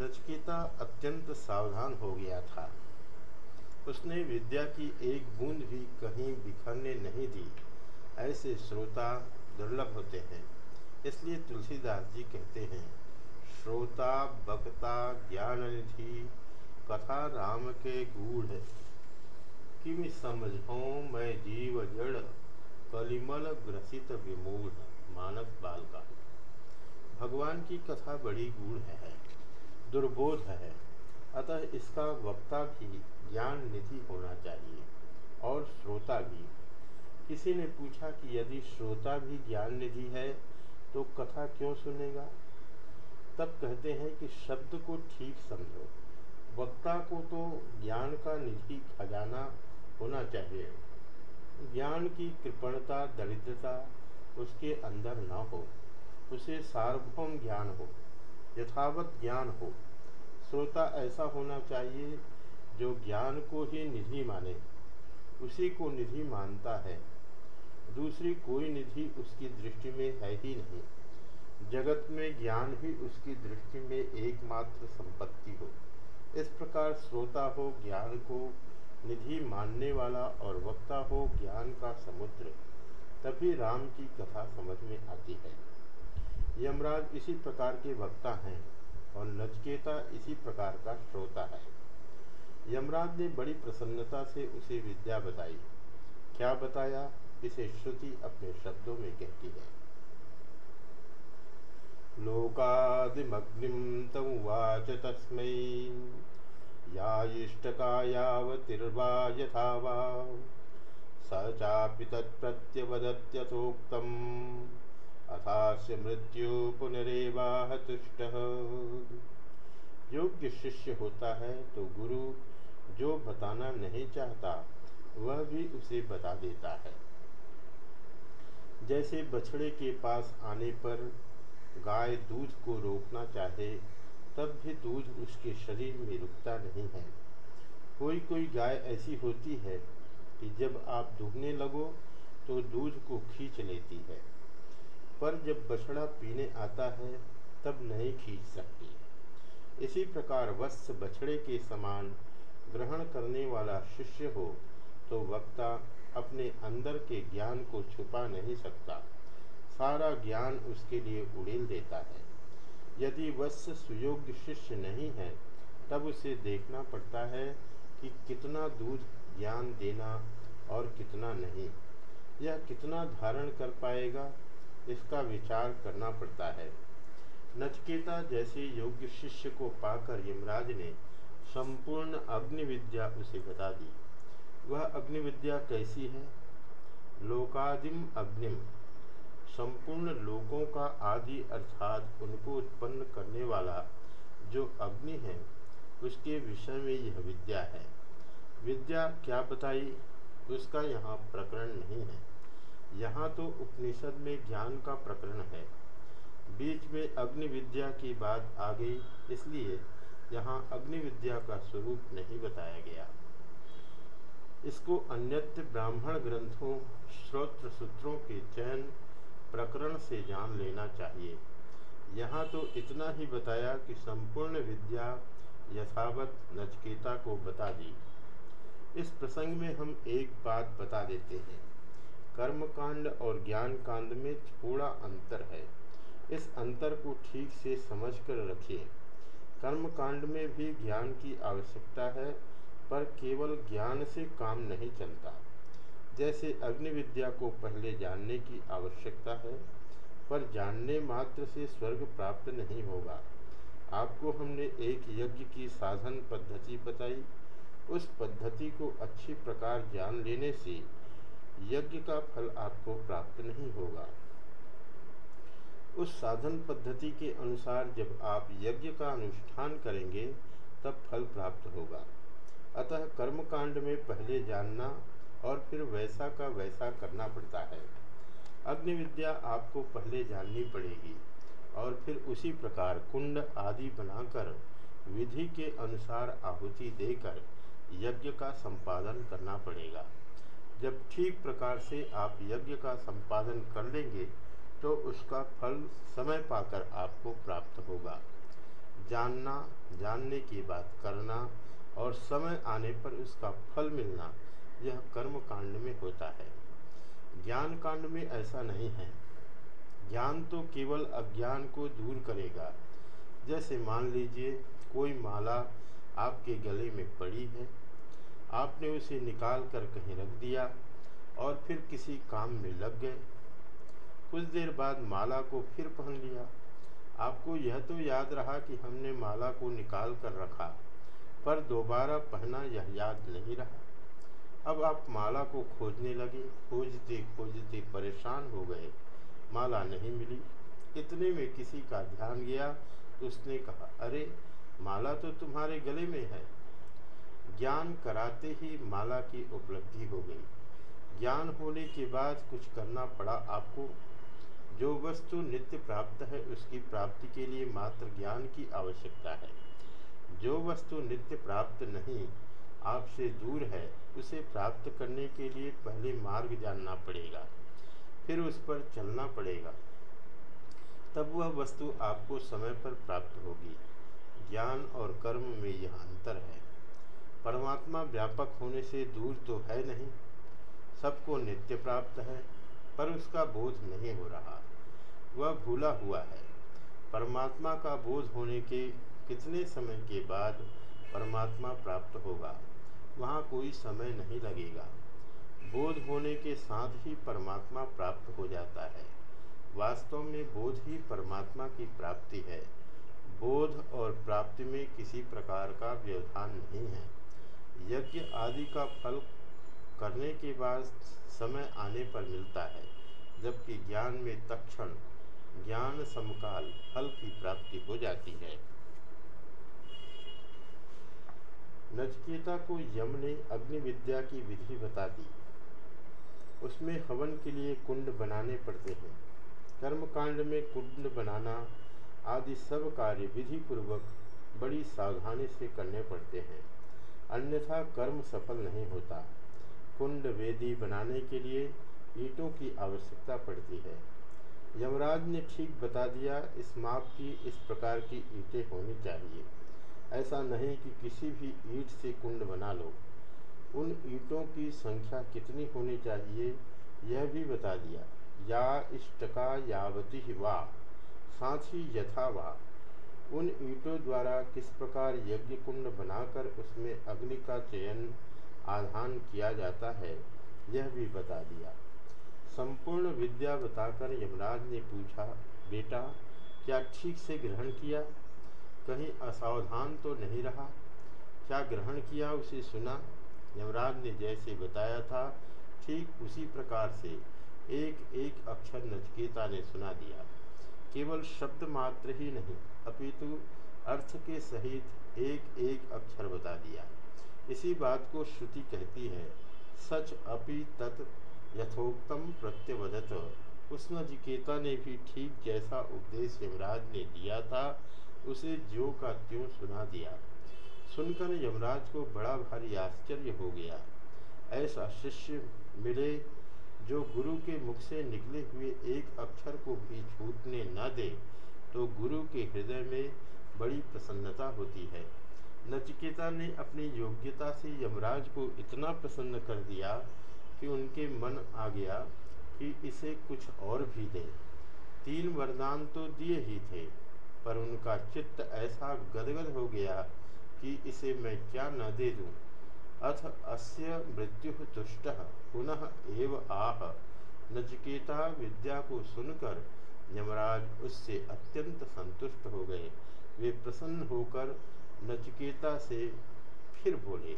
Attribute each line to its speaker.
Speaker 1: नचकेता अत्यंत सावधान हो गया था। उसने विद्या की एक बूंद भी कहीं बिखरने नहीं दी। ऐसे श्रोता दुर्लभ होते हैं। इसलिए तुलसीदास जी कहते हैं, श्रोता बकता ज्ञान निधि कथा राम के गूढ़। किम समझो मैं जीव जड़, कलिमल ग्रसित विमूढ़ मानस बाल का। भगवान की कथा बड़ी गूढ़ है। दुर्बोध है। अतः इसका वक्ता भी ज्ञान निधि होना चाहिए, और श्रोता भी। किसी ने पूछा कि यदि श्रोता भी ज्ञान निधि है तो कथा क्यों सुनेगा? तब कहते हैं कि शब्द को ठीक समझो। वक्ता को तो ज्ञान का निधि खजाना होना चाहिए। ज्ञान की कृपणता, दरिद्रता उसके अंदर न हो, उसे सार्वभौम ज्ञान हो। यथावत ज्ञान हो। श्रोता, ऐसा होना चाहिए जो ज्ञान को ही निधि माने। उसी को निधि मानता है। दूसरी कोई निधि उसकी दृष्टि में है ही नहीं। जगत में ज्ञान ही उसकी दृष्टि में एकमात्र संपत्ति हो। इस प्रकार श्रोता हो ज्ञान को, निधि मानने वाला और वक्ता हो ज्ञान का समुद्र। तभी राम की कथा समझ में आती है। यमराज इसी प्रकार के वक्ता हैं और नचकेता इसी प्रकार का श्रोता है। यमराज ने बड़ी प्रसन्नता से उसे विद्या बताई। क्या बताया? इसे श्रुति अपने शब्दों में कहती है। लोकादिमग्निम तमुवाच तस्मै या इष्टकायावतिर्वा यथा वा, स चापि तत्प्रत्यवदत्यथोक्तम् अथास्य मृत्यु पुनरेवाह तुष्ट। योग्य शिष्य होता है तो गुरु जो बताना नहीं चाहता, वह भी उसे बता देता है। जैसे बछड़े के पास आने पर गाय दूध को रोकना चाहे, तब भी दूध उसके शरीर में रुकता नहीं है। कोई कोई गाय ऐसी होती है कि जब आप दुहने लगो तो दूध को खींच लेती है। पर जब बछड़ा पीने आता है, तब नहीं खींच सकती। इसी प्रकार वत्स बछड़े के समान ग्रहण करने वाला शिष्य हो तो वक्ता अपने अंदर के ज्ञान को छुपा नहीं सकता। सारा ज्ञान उसके लिए उड़ेल देता है। यदि वत्स सुयोग्य शिष्य नहीं है, तब उसे देखना पड़ता है कि कितना दूध ज्ञान देना और कितना नहीं। यह कितना धारण कर पाएगा? इसका विचार करना पड़ता है। नचकेता जैसे योग्य शिष्य को पाकर यमराज ने संपूर्ण अग्नि विद्या उसे बता दी। वह अग्नि विद्या कैसी है? लोकादिम अग्निम। संपूर्ण लोकों का आदि अर्थात उनको उत्पन्न करने वाला जो अग्नि है, उसके विषय में यह विद्या है। विद्या क्या बताई? उसका यहाँ प्रकरण नहीं है। यहाँ तो उपनिषद में ज्ञान का प्रकरण है। बीच में अग्नि विद्या की बात आ गई, इसलिए यहाँ अग्नि विद्या का स्वरूप नहीं बताया गया। इसको अन्यत्र ब्राह्मण ग्रंथों, श्रोत्र सूत्रों के चयन, प्रकरण से जान लेना चाहिए। यहाँ तो इतना ही बताया कि संपूर्ण विद्या यथावत नचकेता को बता दी। इस प्रसंग में हम एक बात बता देते हैं। कर्म कांड और ज्ञान कांड में थोड़ा अंतर है। इस अंतर को ठीक से समझ कर रखिए। कर्म कांड में भी ज्ञान की आवश्यकता है, पर केवल ज्ञान से काम नहीं चलता। जैसे अग्नि विद्या को पहले जानने की आवश्यकता है, पर जानने मात्र से स्वर्ग प्राप्त नहीं होगा। आपको हमने एक यज्ञ की साधन पद्धति बताई। उस पद्धति को अच्छी प्रकार जान लेने से यज्ञ का फल आपको प्राप्त नहीं होगा। उस साधन पद्धति के अनुसार जब आप यज्ञ का अनुष्ठान करेंगे, तब फल प्राप्त होगा। अतः कर्म कांड में पहले जानना और फिर वैसा का वैसा करना पड़ता है। अग्नि विद्या आपको पहले जाननी पड़ेगी और फिर उसी प्रकार कुंड आदि बनाकर विधि के अनुसार आहुति देकर यज्ञ का संपादन करना पड़ेगा। जब ठीक प्रकार से आप यज्ञ का संपादन कर लेंगे तो उसका फल समय पाकर आपको प्राप्त होगा। जानना, जानने की बात करना और समय आने पर उसका फल मिलना, यह कर्म कांड में होता है। ज्ञान कांड में ऐसा नहीं है। ज्ञान तो केवल अज्ञान को दूर करेगा। जैसे मान लीजिए, कोई माला आपके गले में पड़ी है आपने उसे निकाल कर कहीं रख दिया और फिर किसी काम में लग गए। कुछ देर बाद माला को फिर पहन लिया। आपको यह तो याद रहा कि हमने माला को निकाल कर रखा, पर दोबारा पहना यह याद नहीं रहा। अब आप माला को खोजने लगे। खोजते खोजते परेशान हो गए। माला नहीं मिली। इतने में किसी का ध्यान गया। उसने कहा, अरे, माला तो तुम्हारे गले में है। ज्ञान कराते ही माला की उपलब्धि हो गई। ज्ञान होने के बाद कुछ करना पड़ा आपको? जो वस्तु नित्य प्राप्त है, उसकी प्राप्ति के लिए मात्र ज्ञान की आवश्यकता है। जो वस्तु नित्य प्राप्त नहीं, आपसे दूर है, उसे प्राप्त करने के लिए पहले मार्ग जानना पड़ेगा, फिर उस पर चलना पड़ेगा। तब वह वस्तु आपको समय पर प्राप्त होगी। ज्ञान और कर्म में यह अंतर है। परमात्मा व्यापक होने से दूर तो है नहीं। सबको नित्य प्राप्त है, पर उसका बोध नहीं हो रहा। वह भूला हुआ है। परमात्मा का बोध होने के कितने समय के बाद परमात्मा प्राप्त होगा, वहाँ कोई समय नहीं लगेगा। बोध होने के साथ ही परमात्मा प्राप्त हो जाता है। वास्तव में बोध ही परमात्मा की प्राप्ति है। बोध और प्राप्ति में किसी प्रकार का व्यवधान नहीं है। यज्ञ आदि का फल करने के बाद समय आने पर मिलता है, जबकि ज्ञान में तक्षण ज्ञान समकाल फल की प्राप्ति हो जाती है। नचकेता को यम ने अग्नि विद्या की विधि बता दी। उसमें हवन के लिए कुंड बनाने पड़ते हैं। कर्मकांड में कुंड बनाना आदि सब कार्य विधि पूर्वक बड़ी सावधानी से करने पड़ते हैं। अन्यथा कर्म सफल नहीं होता। कुंड वेदी बनाने के लिए ईंटों की आवश्यकता पड़ती है। यमराज ने ठीक बता दिया, इस माप की इस प्रकार की ईंटें होनी चाहिए। ऐसा नहीं कि किसी भी ईंट से कुंड बना लो। उन ईंटों की संख्या कितनी होनी चाहिए, यह भी बता दिया। या इष्टका यावती वा, साथ ही यथा वा। उन ईंटों द्वारा किस प्रकार यज्ञ कुंड बनाकर उसमें अग्नि का चयन आधान किया जाता है, यह भी बता दिया। संपूर्ण विद्या बताकर यमराज ने पूछा, बेटा, क्या ठीक से ग्रहण किया? कहीं असावधान तो नहीं रहा? क्या ग्रहण किया उसे सुना? यमराज ने जैसे बताया था, ठीक उसी प्रकार से एक एक अक्षर नचकेता ने सुना दिया। केवल शब्द मात्र ही नहीं, अपितु अर्थ के सहित एक एक अक्षर बता दिया। इसी बात को श्रुति कहती है, सच अपि तत् यथोक्तम प्रत्यवदत। उस नचिकेता ने भी ठीक जैसा उपदेश यमराज ने दिया था, उसे जो का त्यों सुना दिया। सुनकर यमराज को बड़ा भारी आश्चर्य हो गया। ऐसा शिष्य मिले जो गुरु के मुख से निकले हुए एक अक्षर को भी छूटने न दे तो गुरु के हृदय में बड़ी प्रसन्नता होती है। नचिकेता ने अपनी योग्यता से यमराज को इतना प्रसन्न कर दिया कि उनके मन आ गया कि इसे कुछ और भी दे। तीन वरदान तो दिए ही थे, पर उनका चित्त ऐसा गदगद हो गया कि इसे मैं क्या न दे दूँ। अथ अस्य मृत्यु तुष्ट। पुनः एव आह। नचिकेता विद्या को सुनकर यमराज उससे अत्यंत संतुष्ट हो गए। वे प्रसन्न होकर नचिकेता से फिर बोले